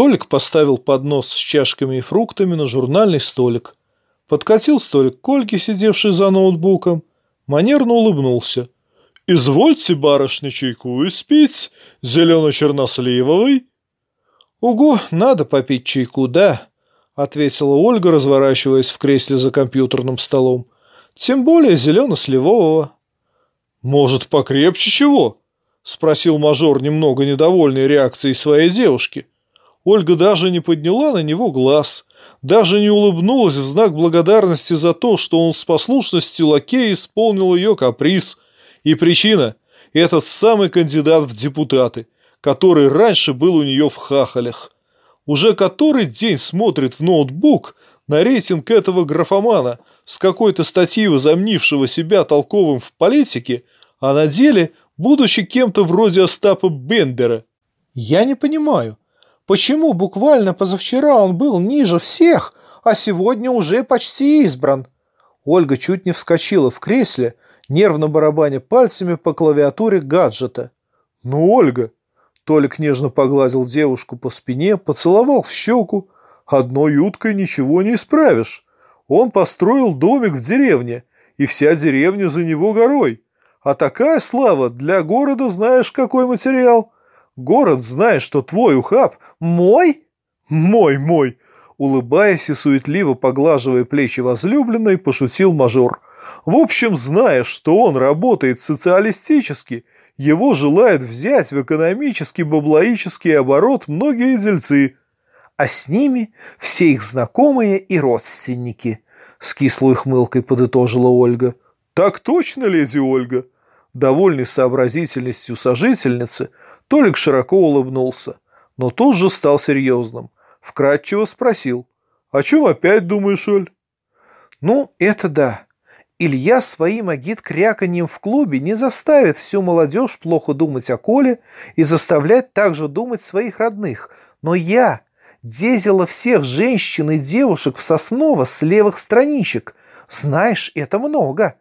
Толик поставил поднос с чашками и фруктами на журнальный столик. Подкатил столик к Ольге, сидевшей за ноутбуком. Манерно улыбнулся. «Извольте, барышня, чайку испить, зелено-черносливовый». «Угу, надо попить чайку, да», — ответила Ольга, разворачиваясь в кресле за компьютерным столом. «Тем более зелено-сливового». «Может, покрепче чего?» — спросил мажор, немного недовольной реакцией своей девушки. Ольга даже не подняла на него глаз, даже не улыбнулась в знак благодарности за то, что он с послушностью лакея исполнил ее каприз. И причина – этот самый кандидат в депутаты, который раньше был у нее в хахалях. Уже который день смотрит в ноутбук на рейтинг этого графомана с какой-то статьи возомнившего себя толковым в политике, а на деле будучи кем-то вроде Остапа Бендера. Я не понимаю, почему буквально позавчера он был ниже всех, а сегодня уже почти избран? Ольга чуть не вскочила в кресле, нервно барабаня пальцами по клавиатуре гаджета. «Ну, Ольга!» Толик нежно погладил девушку по спине, поцеловал в щеку. «Одной уткой ничего не исправишь. Он построил домик в деревне, и вся деревня за него горой. А такая слава для города знаешь какой материал. Город знает, что твой ухаб мой? Мой, мой. Улыбаясь и суетливо поглаживая плечи возлюбленной, пошутил мажор. В общем, зная, что он работает социалистически, его желают взять в экономический баблоический оборот многие дельцы, а с ними все их знакомые и родственники, с кислой хмылкой подытожила Ольга. «Так точно, леди Ольга!» Довольный сообразительностью сожительницы, Толик широко улыбнулся, но тут же стал серьезным. Вкратчиво спросил. «О чем опять думаешь, Оль?» «Ну, это да. Илья своим агит-кряканьем в клубе не заставит всю молодежь плохо думать о Коле и заставлять также думать своих родных. Но я дезила всех женщин и девушек в Сосново с левых страничек. Знаешь, это много.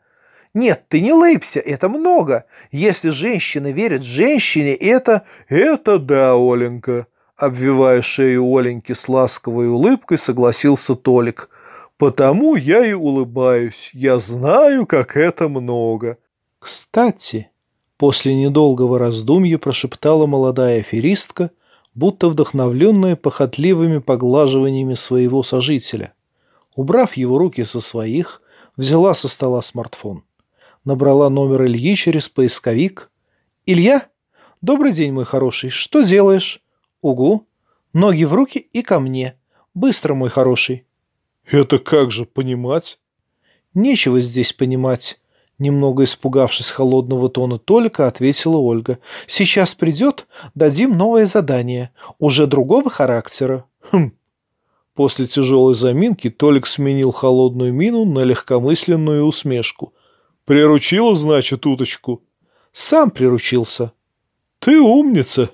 Нет, ты не лыбся, это много. Если женщина верит женщине, это... Это да, Оленька. Обвивая шею Оленьки с ласковой улыбкой, согласился Толик. Потому я и улыбаюсь. Я знаю, как это много. Кстати, после недолгого раздумья прошептала молодая аферистка, будто вдохновленная похотливыми поглаживаниями своего сожителя. Убрав его руки со своих, взяла со стола смартфон набрала номер Ильи через поисковик. «Илья? Добрый день, мой хороший. Что делаешь?» «Угу. Ноги в руки и ко мне. Быстро, мой хороший». «Это как же понимать?» «Нечего здесь понимать». Немного испугавшись холодного тона Толика, ответила Ольга. «Сейчас придет, дадим новое задание. Уже другого характера». «Хм». После тяжелой заминки Толик сменил холодную мину на легкомысленную усмешку. Приручила, значит, уточку? Сам приручился. Ты умница.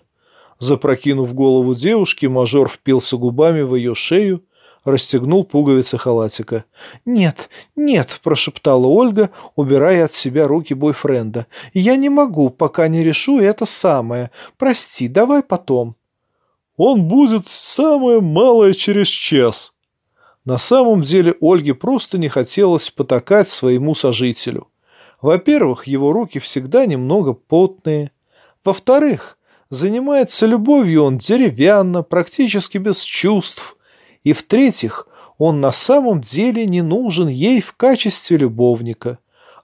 Запрокинув голову девушки, мажор впился губами в ее шею, расстегнул пуговицы халатика. «Нет, нет», – прошептала Ольга, убирая от себя руки бойфренда. «Я не могу, пока не решу это самое. Прости, давай потом». «Он будет самое малое через час». На самом деле Ольге просто не хотелось потакать своему сожителю. Во-первых, его руки всегда немного потные. Во-вторых, занимается любовью он деревянно, практически без чувств. И в-третьих, он на самом деле не нужен ей в качестве любовника,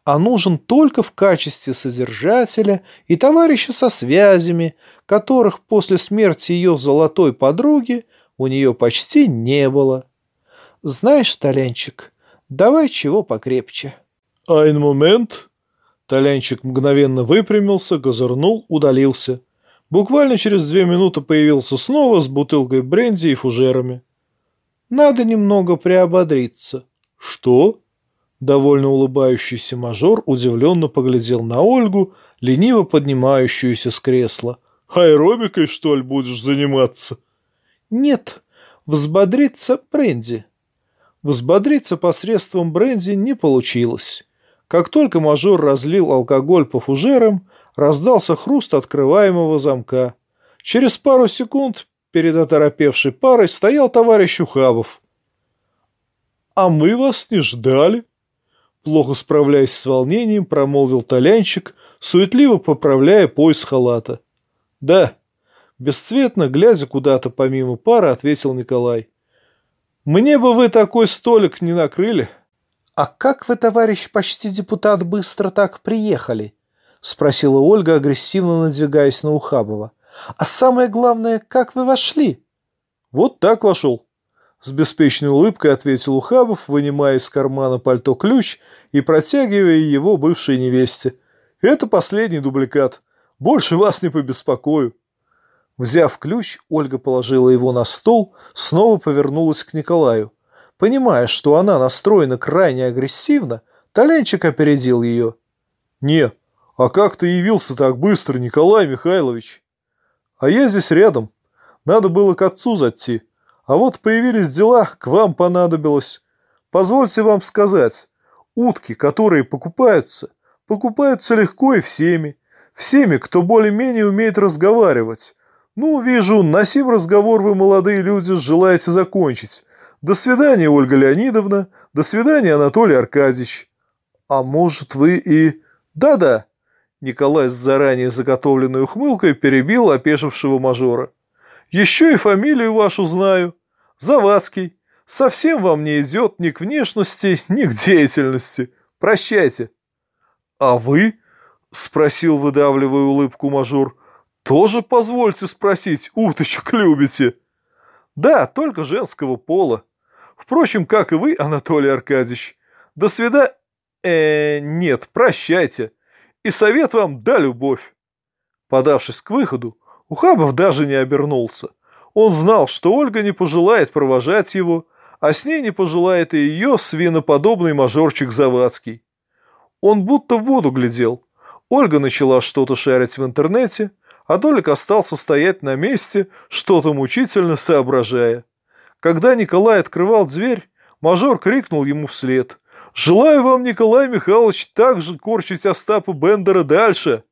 а нужен только в качестве содержателя и товарища со связями, которых после смерти ее золотой подруги у нее почти не было. Знаешь, Толенчик, давай чего покрепче. «Айн момент!» Толянчик мгновенно выпрямился, газырнул, удалился. Буквально через две минуты появился снова с бутылкой бренди и фужерами. «Надо немного приободриться». «Что?» Довольно улыбающийся мажор удивленно поглядел на Ольгу, лениво поднимающуюся с кресла. «Аэробикой, что ли, будешь заниматься?» «Нет, взбодриться бренди». Взбодриться посредством бренди не получилось. Как только мажор разлил алкоголь по фужерам, раздался хруст открываемого замка. Через пару секунд перед оторопевшей парой стоял товарищ Ухабов. «А мы вас не ждали!» Плохо справляясь с волнением, промолвил Толянчик, суетливо поправляя пояс халата. «Да», бесцветно, глядя куда-то помимо пары, ответил Николай. «Мне бы вы такой столик не накрыли». «А как вы, товарищ почти депутат, быстро так приехали?» — спросила Ольга, агрессивно надвигаясь на Ухабова. «А самое главное, как вы вошли?» «Вот так вошел», — с беспечной улыбкой ответил Ухабов, вынимая из кармана пальто ключ и протягивая его бывшей невесте. «Это последний дубликат. Больше вас не побеспокою». Взяв ключ, Ольга положила его на стол, снова повернулась к Николаю. Понимая, что она настроена крайне агрессивно, Толенчик опередил ее. «Не, а как ты явился так быстро, Николай Михайлович?» «А я здесь рядом. Надо было к отцу зайти. А вот появились дела, к вам понадобилось. Позвольте вам сказать, утки, которые покупаются, покупаются легко и всеми. Всеми, кто более-менее умеет разговаривать. Ну, вижу, на сим разговор вы, молодые люди, желаете закончить. До свидания, Ольга Леонидовна. До свидания, Анатолий Аркадьевич. А может, вы и... Да-да. Николай с заранее заготовленной ухмылкой перебил опешившего мажора. Еще и фамилию вашу знаю. Завадский. Совсем вам не идет ни к внешности, ни к деятельности. Прощайте. А вы? Спросил, выдавливая улыбку мажор. Тоже позвольте спросить, уточек любите? Да, только женского пола. Впрочем, как и вы, Анатолий Аркадьевич. До свида... Э, нет, прощайте. И совет вам да любовь. Подавшись к выходу, Ухабов даже не обернулся. Он знал, что Ольга не пожелает провожать его, а с ней не пожелает и ее свиноподобный мажорчик Завадский. Он будто в воду глядел. Ольга начала что-то шарить в интернете, а Толик остался стоять на месте, что-то мучительно соображая. Когда Николай открывал дверь, мажор крикнул ему вслед. «Желаю вам, Николай Михайлович, так же корчить Остапа Бендера дальше!»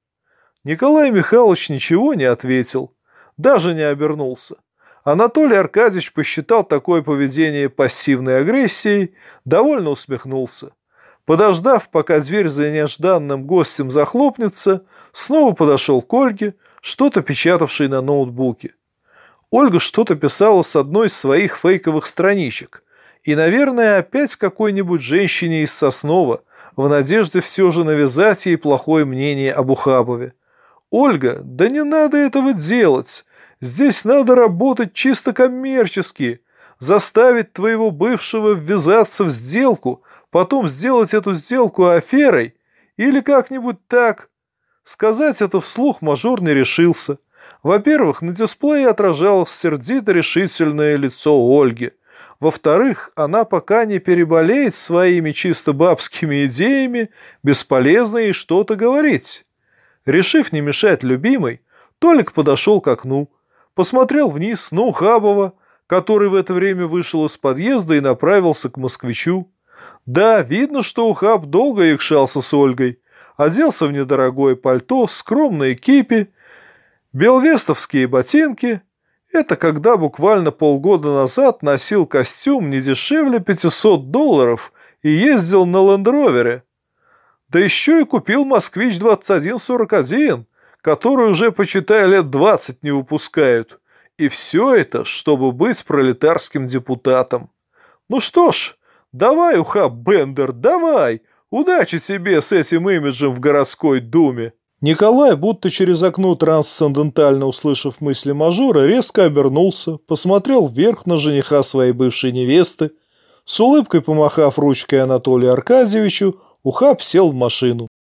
Николай Михайлович ничего не ответил, даже не обернулся. Анатолий Аркадьевич посчитал такое поведение пассивной агрессией, довольно усмехнулся. Подождав, пока дверь за нежданным гостем захлопнется, снова подошел к Ольге, что-то печатавшей на ноутбуке. Ольга что-то писала с одной из своих фейковых страничек. И, наверное, опять какой-нибудь женщине из Соснова, в надежде все же навязать ей плохое мнение об Ухабове. «Ольга, да не надо этого делать. Здесь надо работать чисто коммерчески. Заставить твоего бывшего ввязаться в сделку, потом сделать эту сделку аферой или как-нибудь так». Сказать это вслух мажор не решился – во-первых, на дисплее отражалось сердито решительное лицо Ольги. Во-вторых, она пока не переболеет своими чисто бабскими идеями, бесполезно ей что-то говорить. Решив не мешать любимой, Толик подошел к окну, посмотрел вниз на Ухабова, который в это время вышел из подъезда и направился к москвичу. Да, видно, что Ухаб долго якшался с Ольгой. Оделся в недорогое пальто, скромные кипи Белвестовские ботинки – это когда буквально полгода назад носил костюм не дешевле 500 долларов и ездил на лендровере. Да еще и купил «Москвич-2141», который уже, почитай, лет 20 не выпускают. И все это, чтобы быть пролетарским депутатом. Ну что ж, давай, Ухаб Бендер, давай! Удачи тебе с этим имиджем в городской думе! Николай, будто через окно трансцендентально услышав мысли мажора, резко обернулся, посмотрел вверх на жениха своей бывшей невесты, с улыбкой помахав ручкой Анатолию Аркадьевичу, Ухаб сел в машину.